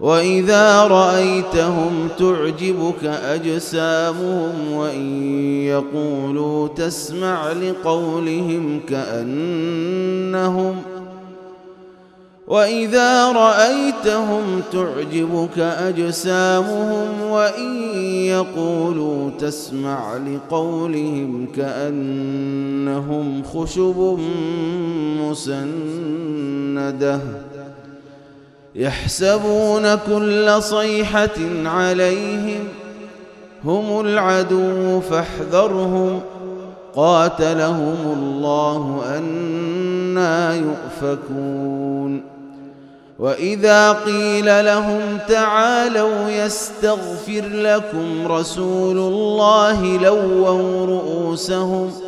وإذا رأيتهم تعجبك أجسامهم وإن يقولوا تسمع لقولهم كأنهم ۖ وإذا رأيتهم تعجبك أجسامهم وإن يقولوا تسمع لقولهم كأنهم خشب مسندة يحسبون كل صيحة عليهم هم العدو فاحذرهم قاتلهم الله أنا يؤفكون وإذا قيل لهم تعالوا يستغفر لكم رسول الله لووا رؤوسهم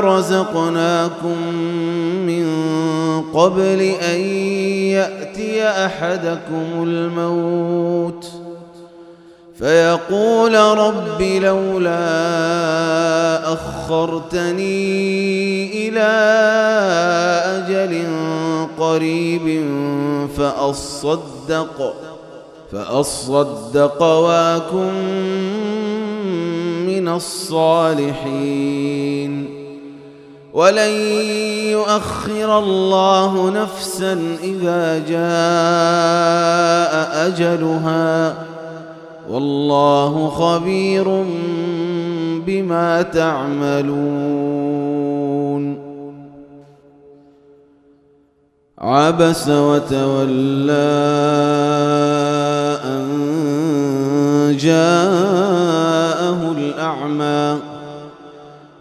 رزقناكم من قبل أن يأتي أحدكم الموت فيقول رب لولا أخرتني إلى أجل قريب فأصدق فأصدق وأكن من الصالحين. ولن يؤخر الله نفسا إذا جاء أجلها. والله خبير بما تعملون. عبس وتولى أن جاءه الأعمى.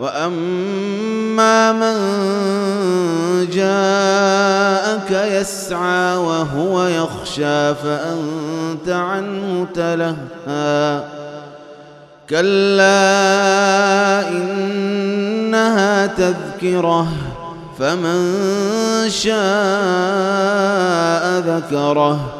واما من جاءك يسعى وهو يخشى فانت عنه تلهى كلا انها تذكره فمن شاء ذكره